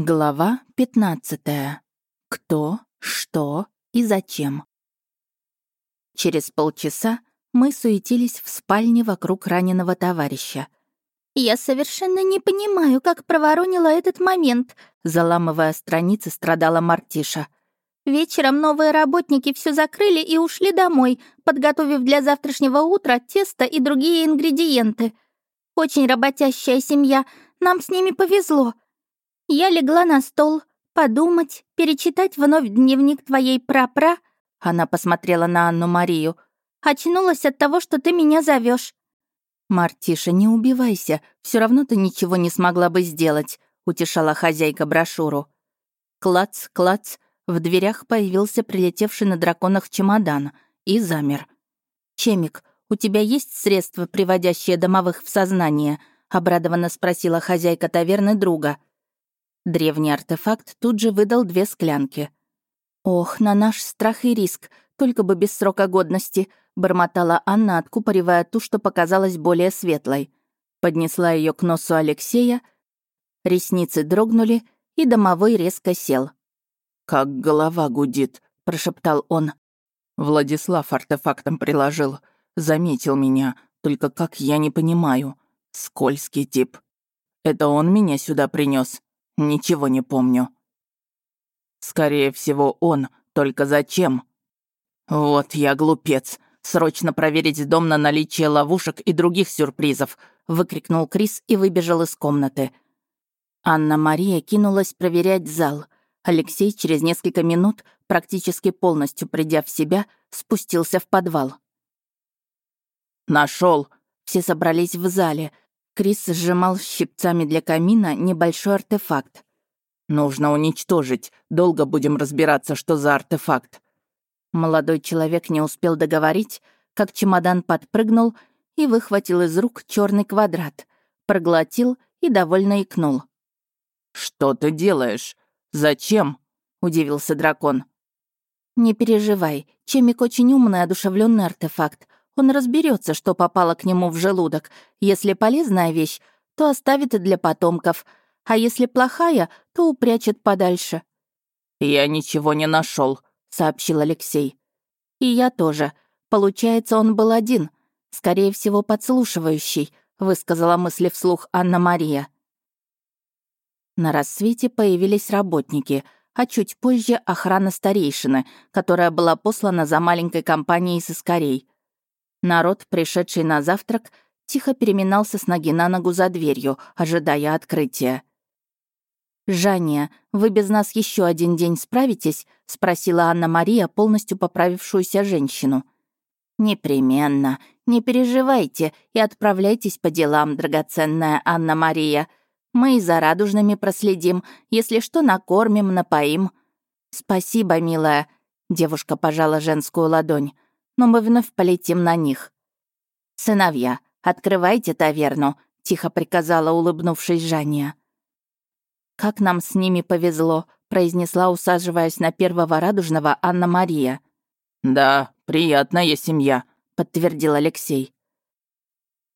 Глава 15. Кто, что и зачем. Через полчаса мы суетились в спальне вокруг раненого товарища. «Я совершенно не понимаю, как проворонила этот момент», заламывая страницы, страдала Мартиша. «Вечером новые работники все закрыли и ушли домой, подготовив для завтрашнего утра тесто и другие ингредиенты. Очень работящая семья, нам с ними повезло. Я легла на стол, подумать, перечитать вновь дневник твоей прапра. Она посмотрела на Анну-Марию. Очнулась от того, что ты меня зовешь. «Мартиша, не убивайся, все равно ты ничего не смогла бы сделать», — утешала хозяйка брошюру. Клац, клац, в дверях появился прилетевший на драконах чемодан и замер. «Чемик, у тебя есть средства, приводящие домовых в сознание?» — обрадованно спросила хозяйка таверны друга. Древний артефакт тут же выдал две склянки. «Ох, на наш страх и риск, только бы без срока годности», — бормотала Анна, откупоривая ту, что показалась более светлой. Поднесла ее к носу Алексея, ресницы дрогнули, и домовой резко сел. «Как голова гудит», — прошептал он. Владислав артефактом приложил. Заметил меня, только как я не понимаю. Скользкий тип. Это он меня сюда принес. Ничего не помню. Скорее всего, он. Только зачем? Вот я глупец. Срочно проверить дом на наличие ловушек и других сюрпризов, выкрикнул Крис и выбежал из комнаты. Анна-Мария кинулась проверять зал. Алексей через несколько минут, практически полностью придя в себя, спустился в подвал. Нашел! Все собрались в зале, Крис сжимал щипцами для камина небольшой артефакт. «Нужно уничтожить. Долго будем разбираться, что за артефакт». Молодой человек не успел договорить, как чемодан подпрыгнул и выхватил из рук черный квадрат, проглотил и довольно икнул. «Что ты делаешь? Зачем?» — удивился дракон. «Не переживай, Чемик очень умный, одушевленный артефакт. Он разберется, что попало к нему в желудок. Если полезная вещь, то оставит и для потомков, а если плохая, то упрячет подальше. «Я ничего не нашел, сообщил Алексей. «И я тоже. Получается, он был один. Скорее всего, подслушивающий», — высказала мысли вслух Анна-Мария. На рассвете появились работники, а чуть позже охрана старейшины, которая была послана за маленькой компанией с искорей. Народ, пришедший на завтрак, тихо переминался с ноги на ногу за дверью, ожидая открытия. «Жанния, вы без нас еще один день справитесь?» — спросила Анна-Мария, полностью поправившуюся женщину. «Непременно. Не переживайте и отправляйтесь по делам, драгоценная Анна-Мария. Мы и за радужными проследим, если что, накормим, напоим». «Спасибо, милая», — девушка пожала женскую ладонь но мы вновь полетим на них. «Сыновья, открывайте таверну», — тихо приказала, улыбнувшись Жанния. «Как нам с ними повезло», — произнесла, усаживаясь на первого радужного Анна-Мария. «Да, приятная семья», — подтвердил Алексей.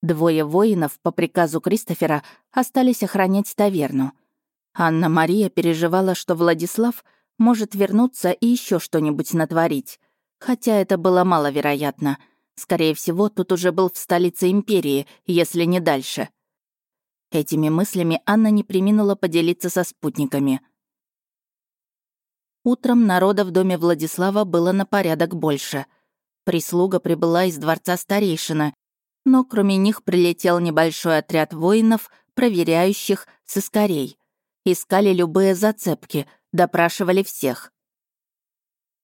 Двое воинов по приказу Кристофера остались охранять таверну. Анна-Мария переживала, что Владислав может вернуться и еще что-нибудь натворить. Хотя это было маловероятно. Скорее всего, тут уже был в столице империи, если не дальше. Этими мыслями Анна не приминула поделиться со спутниками. Утром народа в доме Владислава было на порядок больше. Прислуга прибыла из дворца старейшины, но кроме них прилетел небольшой отряд воинов, проверяющих сыскарей. Искали любые зацепки, допрашивали всех.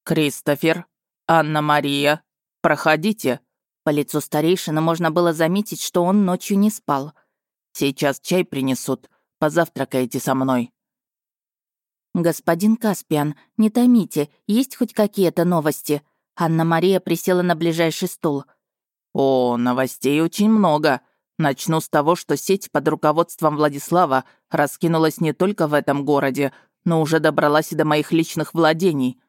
«Кристофер», «Анна-Мария, проходите». По лицу старейшины можно было заметить, что он ночью не спал. «Сейчас чай принесут. Позавтракайте со мной». «Господин Каспиан, не томите, есть хоть какие-то новости?» Анна-Мария присела на ближайший стул. «О, новостей очень много. Начну с того, что сеть под руководством Владислава раскинулась не только в этом городе, но уже добралась и до моих личных владений.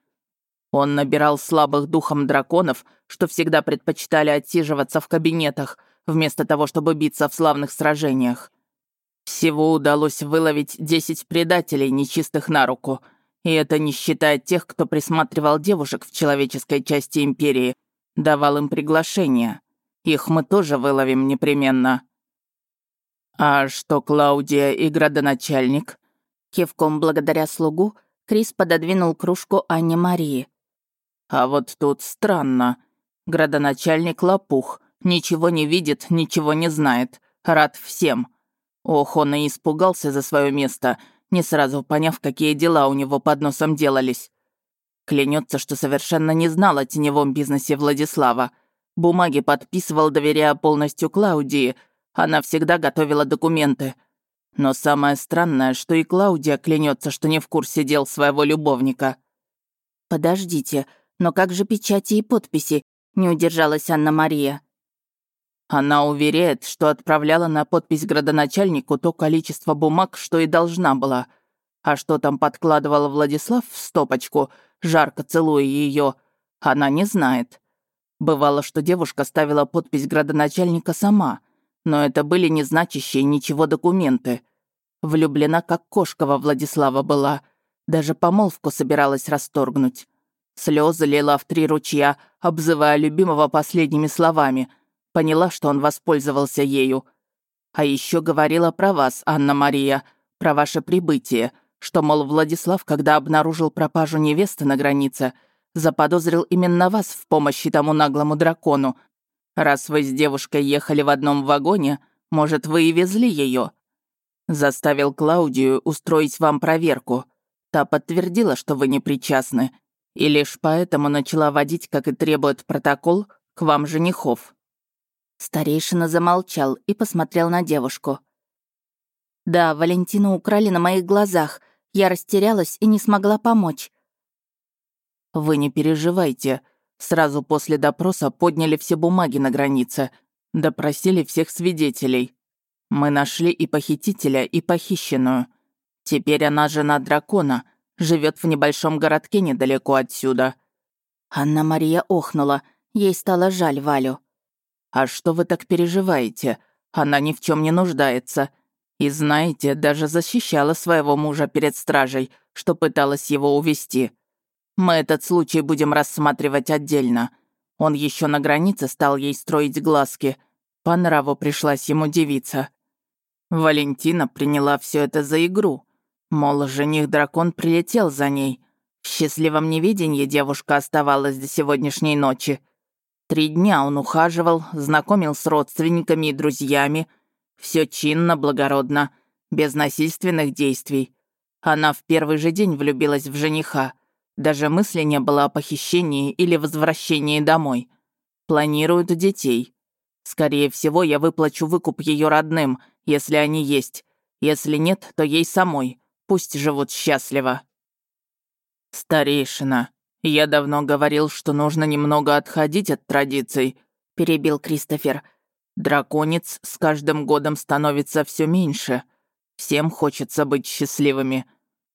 Он набирал слабых духом драконов, что всегда предпочитали отсиживаться в кабинетах, вместо того, чтобы биться в славных сражениях. Всего удалось выловить десять предателей, нечистых на руку. И это не считая тех, кто присматривал девушек в человеческой части Империи, давал им приглашения. Их мы тоже выловим непременно. А что Клаудия и градоначальник? Кивком благодаря слугу Крис пододвинул кружку Анне Марии. А вот тут странно. Градоначальник лопух, ничего не видит, ничего не знает, рад всем. Ох, он и испугался за свое место, не сразу поняв, какие дела у него под носом делались. Клянется, что совершенно не знал о теневом бизнесе Владислава. Бумаги подписывал, доверяя полностью Клаудии. Она всегда готовила документы. Но самое странное, что и Клаудия клянется, что не в курсе дел своего любовника. «Подождите, но как же печати и подписи?» — не удержалась Анна-Мария. Она уверяет, что отправляла на подпись градоначальнику то количество бумаг, что и должна была. А что там подкладывал Владислав в стопочку, жарко целуя ее, она не знает. Бывало, что девушка ставила подпись градоначальника сама, но это были незначащие ничего документы. Влюблена как кошка во Владислава была, даже помолвку собиралась расторгнуть. Слезы лила в три ручья, обзывая любимого последними словами. Поняла, что он воспользовался ею. А еще говорила про вас, Анна-Мария, про ваше прибытие, что, мол, Владислав, когда обнаружил пропажу невесты на границе, заподозрил именно вас в помощи тому наглому дракону. Раз вы с девушкой ехали в одном вагоне, может, вы и везли ее. Заставил Клаудию устроить вам проверку. Та подтвердила, что вы не причастны, и лишь поэтому начала водить, как и требует протокол, к вам женихов». Старейшина замолчал и посмотрел на девушку. «Да, Валентину украли на моих глазах. Я растерялась и не смогла помочь». «Вы не переживайте. Сразу после допроса подняли все бумаги на границе, допросили всех свидетелей. Мы нашли и похитителя, и похищенную. Теперь она жена дракона, Живет в небольшом городке недалеко отсюда». Анна-Мария охнула. Ей стало жаль Валю. «А что вы так переживаете? Она ни в чем не нуждается. И знаете, даже защищала своего мужа перед стражей, что пыталась его увести. Мы этот случай будем рассматривать отдельно. Он еще на границе стал ей строить глазки. По нраву пришлась ему девица. Валентина приняла все это за игру. Мол, жених-дракон прилетел за ней. В счастливом невидении девушка оставалась до сегодняшней ночи. Три дня он ухаживал, знакомил с родственниками и друзьями. Все чинно, благородно, без насильственных действий. Она в первый же день влюбилась в жениха. Даже мысли не было о похищении или возвращении домой. Планируют детей. Скорее всего, я выплачу выкуп ее родным, если они есть. Если нет, то ей самой. Пусть живут счастливо. Старейшина, я давно говорил, что нужно немного отходить от традиций, перебил Кристофер. Драконец с каждым годом становится все меньше. Всем хочется быть счастливыми.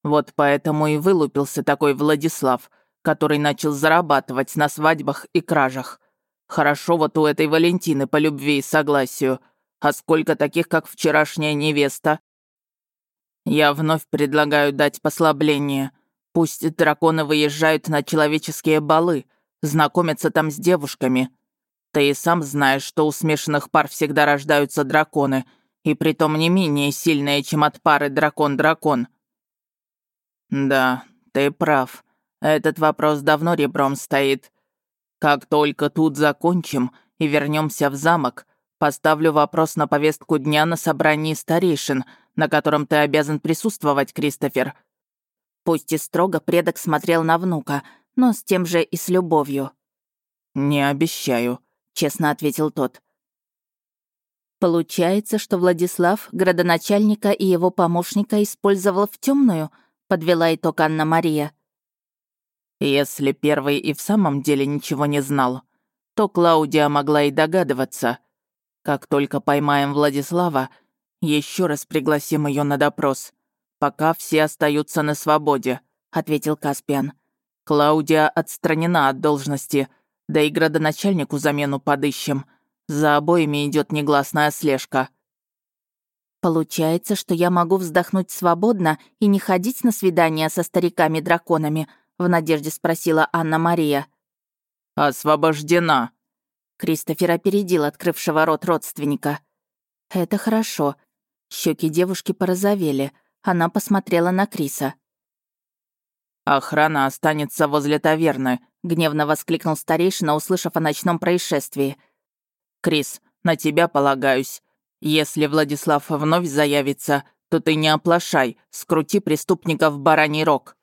Вот поэтому и вылупился такой Владислав, который начал зарабатывать на свадьбах и кражах. Хорошо вот у этой Валентины по любви и согласию. А сколько таких, как вчерашняя невеста, я вновь предлагаю дать послабление. Пусть драконы выезжают на человеческие балы, знакомятся там с девушками. Ты и сам знаешь, что у смешанных пар всегда рождаются драконы, и притом не менее сильные, чем от пары дракон-дракон. Да, ты прав. Этот вопрос давно ребром стоит. Как только тут закончим и вернемся в замок, поставлю вопрос на повестку дня на собрании старейшин — на котором ты обязан присутствовать, Кристофер». Пусть и строго предок смотрел на внука, но с тем же и с любовью. «Не обещаю», — честно ответил тот. Получается, что Владислав градоначальника и его помощника использовал в темную, подвела итог Анна-Мария. Если первый и в самом деле ничего не знал, то Клаудия могла и догадываться. Как только поймаем Владислава, еще раз пригласим ее на допрос. Пока все остаются на свободе», — ответил Каспиан. «Клаудия отстранена от должности, да и градоначальнику замену подыщем. За обоими идет негласная слежка». Получается, что я могу вздохнуть свободно и не ходить на свидания со стариками-драконами, в надежде спросила Анна-Мария. «Освобождена!» Кристофер опередил открывшего рот родственника. «Это хорошо». Щеки девушки порозовели. Она посмотрела на Криса. «Охрана останется возле таверны», — гневно воскликнул старейшина, услышав о ночном происшествии. «Крис, на тебя полагаюсь. Если Владислав вновь заявится, то ты не оплошай, скрути преступника в бараний рог».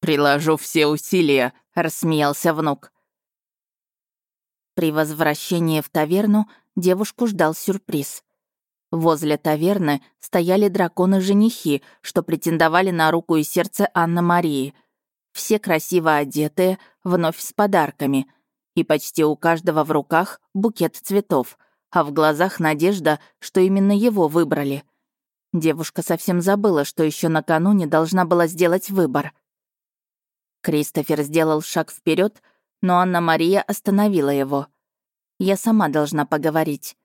«Приложу все усилия», — рассмеялся внук. При возвращении в таверну девушку ждал сюрприз. Возле таверны стояли драконы-женихи, что претендовали на руку и сердце Анны-Марии. Все красиво одетые, вновь с подарками. И почти у каждого в руках букет цветов, а в глазах надежда, что именно его выбрали. Девушка совсем забыла, что еще накануне должна была сделать выбор. Кристофер сделал шаг вперед, но Анна-Мария остановила его. «Я сама должна поговорить».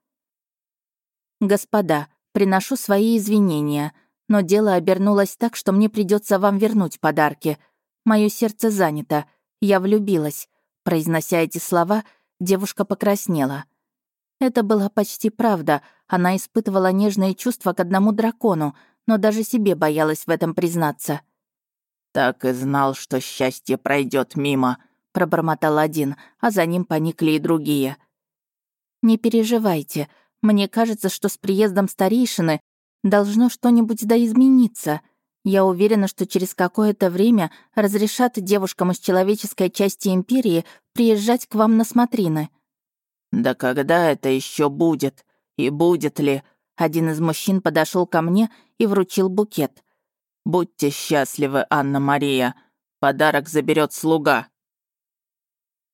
«Господа, приношу свои извинения, но дело обернулось так, что мне придется вам вернуть подарки. Мое сердце занято. Я влюбилась». Произнося эти слова, девушка покраснела. Это была почти правда. Она испытывала нежные чувства к одному дракону, но даже себе боялась в этом признаться. «Так и знал, что счастье пройдет мимо», пробормотал один, а за ним поникли и другие. «Не переживайте. Мне кажется, что с приездом старейшины должно что-нибудь да измениться. Я уверена, что через какое-то время разрешат девушкам из человеческой части Империи приезжать к вам на смотрины». «Да когда это еще будет? И будет ли?» Один из мужчин подошел ко мне и вручил букет. «Будьте счастливы, Анна-Мария. Подарок заберет слуга».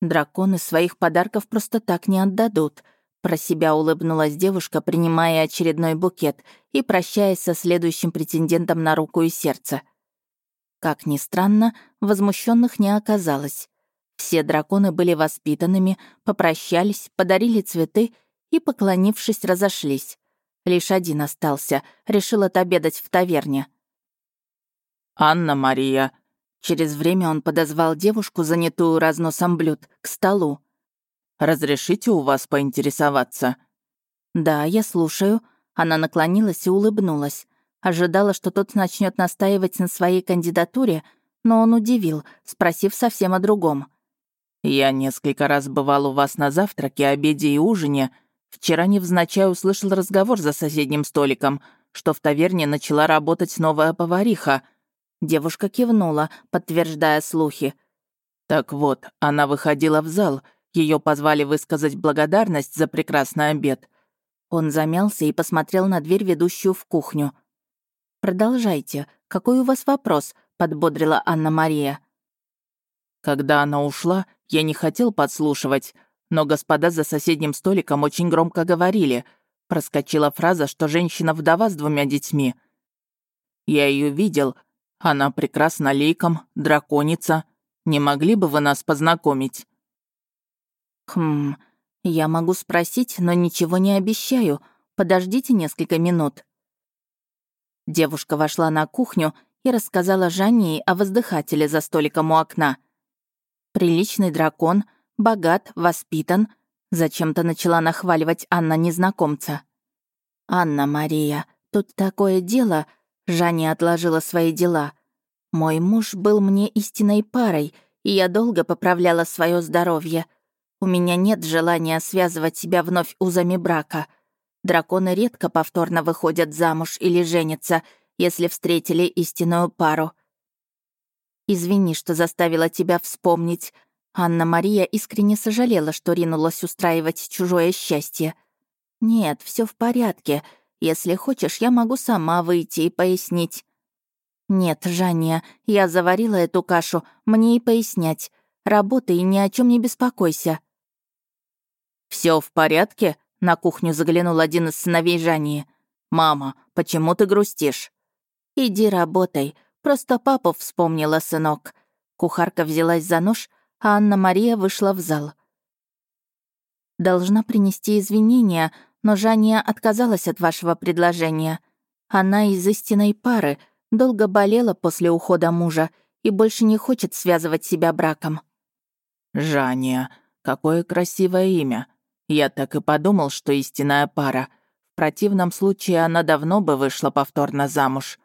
Драконы своих подарков просто так не отдадут. Про себя улыбнулась девушка, принимая очередной букет и прощаясь со следующим претендентом на руку и сердце. Как ни странно, возмущенных не оказалось. Все драконы были воспитанными, попрощались, подарили цветы и, поклонившись, разошлись. Лишь один остался, решил отобедать в таверне. «Анна-Мария», Через время он подозвал девушку, занятую разносом блюд, к столу. «Разрешите у вас поинтересоваться?» «Да, я слушаю». Она наклонилась и улыбнулась. Ожидала, что тот начнет настаивать на своей кандидатуре, но он удивил, спросив совсем о другом. «Я несколько раз бывал у вас на завтраке, обеде и ужине. Вчера невзначай услышал разговор за соседним столиком, что в таверне начала работать новая повариха — Девушка кивнула, подтверждая слухи. Так вот, она выходила в зал. Ее позвали высказать благодарность за прекрасный обед. Он замялся и посмотрел на дверь, ведущую в кухню. «Продолжайте. Какой у вас вопрос?» — подбодрила Анна-Мария. Когда она ушла, я не хотел подслушивать, но господа за соседним столиком очень громко говорили. Проскочила фраза, что женщина-вдова с двумя детьми. Я ее видел, она прекрасна лейком, драконица. Не могли бы вы нас познакомить?» «Хм, я могу спросить, но ничего не обещаю. Подождите несколько минут». Девушка вошла на кухню и рассказала Жанне о воздыхателе за столиком у окна. Приличный дракон, богат, воспитан. Зачем-то начала нахваливать Анна незнакомца. «Анна Мария, тут такое дело», Жанни отложила свои дела. «Мой муж был мне истинной парой, и я долго поправляла свое здоровье. У меня нет желания связывать себя вновь узами брака. Драконы редко повторно выходят замуж или женятся, если встретили истинную пару. Извини, что заставила тебя вспомнить. Анна-Мария искренне сожалела, что ринулась устраивать чужое счастье. Нет, все в порядке. Если хочешь, я могу сама выйти и пояснить». «Нет, Жанния, я заварила эту кашу, мне и пояснять. Работай и ни о чем не беспокойся». Все в порядке?» — на кухню заглянул один из сыновей Жании. «Мама, почему ты грустишь?» «Иди работай. Просто папу вспомнила, сынок». Кухарка взялась за нож, а Анна-Мария вышла в зал. «Должна принести извинения, но Жанния отказалась от вашего предложения. Она из истинной пары, долго болела после ухода мужа и больше не хочет связывать себя браком. «Жания, какое красивое имя. Я так и подумал, что истинная пара. В противном случае она давно бы вышла повторно замуж.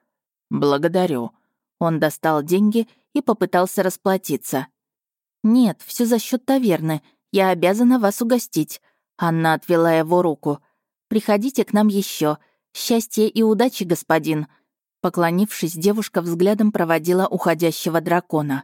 Благодарю». Он достал деньги и попытался расплатиться. «Нет, все за счет таверны. Я обязана вас угостить». Анна отвела его руку. «Приходите к нам еще. Счастья и удачи, господин». Поклонившись, девушка взглядом проводила уходящего дракона.